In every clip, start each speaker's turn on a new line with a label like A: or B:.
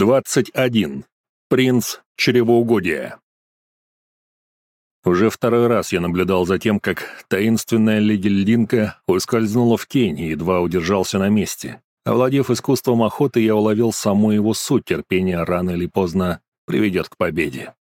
A: 21. Принц чревоугодия. Уже второй раз я наблюдал за тем, как таинственная леди Льдинка ускользнула в тень и едва удержался на месте. Овладев искусством охоты, я уловил саму его суть терпения рано или поздно приведет к победе.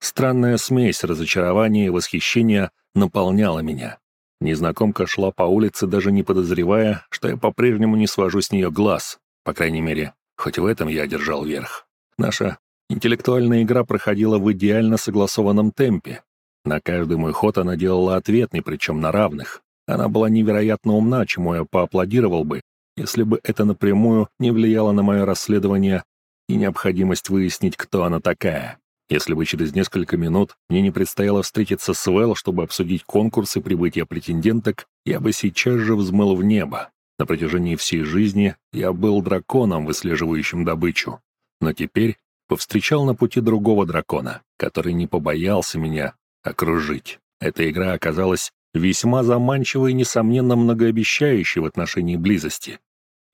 A: Странная смесь разочарования и восхищения наполняла меня. Незнакомка шла по улице, даже не подозревая, что я по-прежнему не свожу с нее глаз, по крайней мере, Хоть в этом я одержал верх. Наша интеллектуальная игра проходила в идеально согласованном темпе. На каждый мой ход она делала ответный, причем на равных. Она была невероятно умна, чему я поаплодировал бы, если бы это напрямую не влияло на мое расследование и необходимость выяснить, кто она такая. Если бы через несколько минут мне не предстояло встретиться с Вэл, чтобы обсудить конкурс и прибытие претенденток, я бы сейчас же взмыл в небо. На протяжении всей жизни я был драконом, выслеживающим добычу. Но теперь повстречал на пути другого дракона, который не побоялся меня окружить. Эта игра оказалась весьма заманчивой и, несомненно, многообещающей в отношении близости.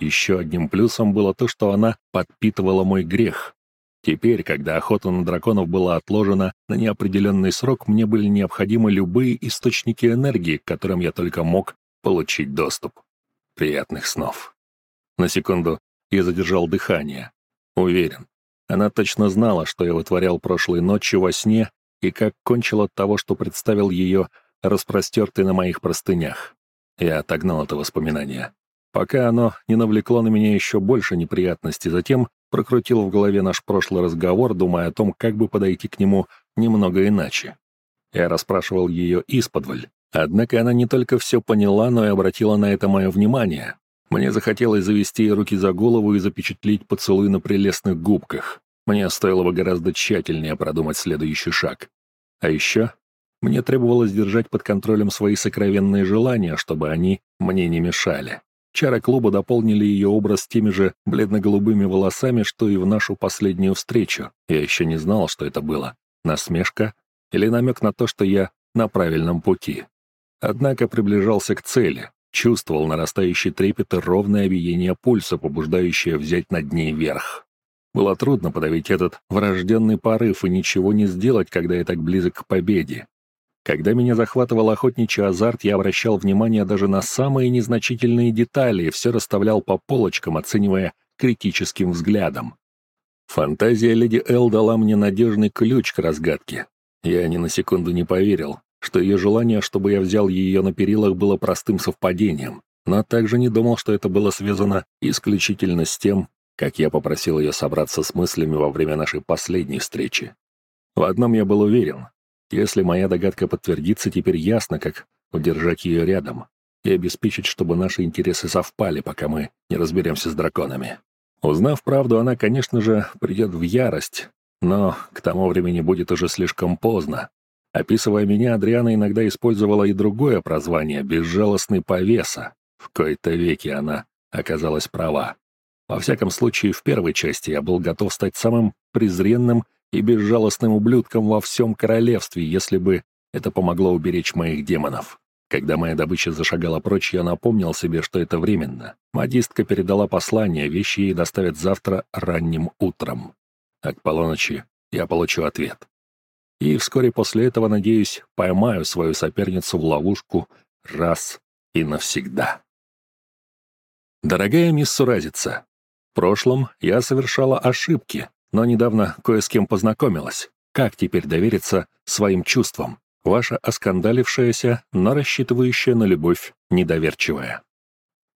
A: Еще одним плюсом было то, что она подпитывала мой грех. Теперь, когда охота на драконов была отложена на неопределенный срок, мне были необходимы любые источники энергии, к которым я только мог получить доступ. Приятных снов. На секунду я задержал дыхание. Уверен, она точно знала, что я вытворял прошлой ночью во сне и как кончил от того, что представил ее распростертой на моих простынях. Я отогнал это воспоминание. Пока оно не навлекло на меня еще больше неприятностей, затем прокрутил в голове наш прошлый разговор, думая о том, как бы подойти к нему немного иначе. Я расспрашивал ее исподволь, Однако она не только все поняла, но и обратила на это мое внимание. Мне захотелось завести ей руки за голову и запечатлить поцелуй на прелестных губках. Мне стоило бы гораздо тщательнее продумать следующий шаг. А еще мне требовалось держать под контролем свои сокровенные желания, чтобы они мне не мешали. Чары клуба дополнили ее образ теми же бледно-голубыми волосами, что и в нашу последнюю встречу. Я еще не знал, что это было. Насмешка или намек на то, что я на правильном пути. Однако приближался к цели, чувствовал нарастающий трепет и ровное биение пульса, побуждающее взять над ней верх. Было трудно подавить этот врожденный порыв и ничего не сделать, когда я так близок к победе. Когда меня захватывал охотничий азарт, я обращал внимание даже на самые незначительные детали и все расставлял по полочкам, оценивая критическим взглядом. Фантазия леди Эл дала мне надежный ключ к разгадке. Я ни на секунду не поверил, что ее желание, чтобы я взял ее на перилах, было простым совпадением, но также не думал, что это было связано исключительно с тем, как я попросил ее собраться с мыслями во время нашей последней встречи. В одном я был уверен. Если моя догадка подтвердится, теперь ясно, как удержать ее рядом и обеспечить, чтобы наши интересы совпали, пока мы не разберемся с драконами. Узнав правду, она, конечно же, придет в ярость, но к тому времени будет уже слишком поздно, Описывая меня, Адриана иногда использовала и другое прозвание — «безжалостный повеса». В кои-то веки она оказалась права. Во всяком случае, в первой части я был готов стать самым презренным и безжалостным ублюдком во всем королевстве, если бы это помогло уберечь моих демонов. Когда моя добыча зашагала прочь, я напомнил себе, что это временно. Модистка передала послание, вещи ей доставят завтра ранним утром. А к полуночи я получу ответ и вскоре после этого, надеюсь, поймаю свою соперницу в ловушку раз и навсегда. Дорогая мисс Суразица, в прошлом я совершала ошибки, но недавно кое с кем познакомилась. Как теперь довериться своим чувствам? Ваша оскандалившаяся, но рассчитывающая на любовь недоверчивая.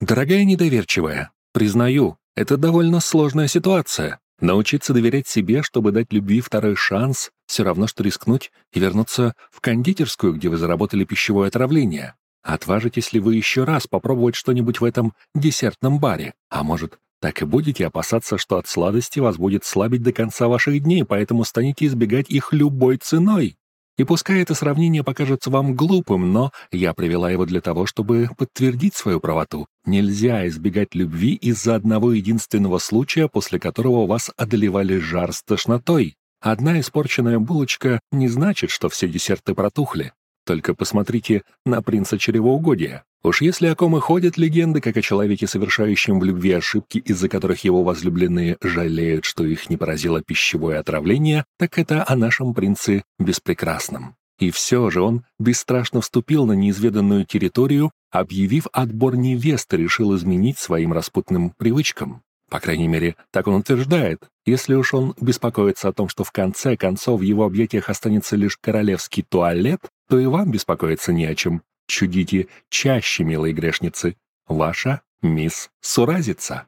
A: Дорогая недоверчивая, признаю, это довольно сложная ситуация. Научиться доверять себе, чтобы дать любви второй шанс, все равно, что рискнуть и вернуться в кондитерскую, где вы заработали пищевое отравление. Отважитесь ли вы еще раз попробовать что-нибудь в этом десертном баре? А может, так и будете опасаться, что от сладости вас будет слабить до конца ваших дней, поэтому станете избегать их любой ценой? И пускай это сравнение покажется вам глупым, но я привела его для того, чтобы подтвердить свою правоту. Нельзя избегать любви из-за одного единственного случая, после которого вас одолевали жар с тошнотой. Одна испорченная булочка не значит, что все десерты протухли. Только посмотрите на принца чревоугодия. Уж если о ком и ходят легенды, как о человеке, совершающем в любви ошибки, из-за которых его возлюбленные жалеют, что их не поразило пищевое отравление, так это о нашем принце Беспрекрасном. И все же он бесстрашно вступил на неизведанную территорию, объявив отбор невесты, решил изменить своим распутным привычкам. По крайней мере, так он утверждает. Если уж он беспокоится о том, что в конце концов в его объятиях останется лишь королевский туалет, то и вам беспокоиться не о чем. Чудите чаще, милые грешницы. Ваша мисс Суразица.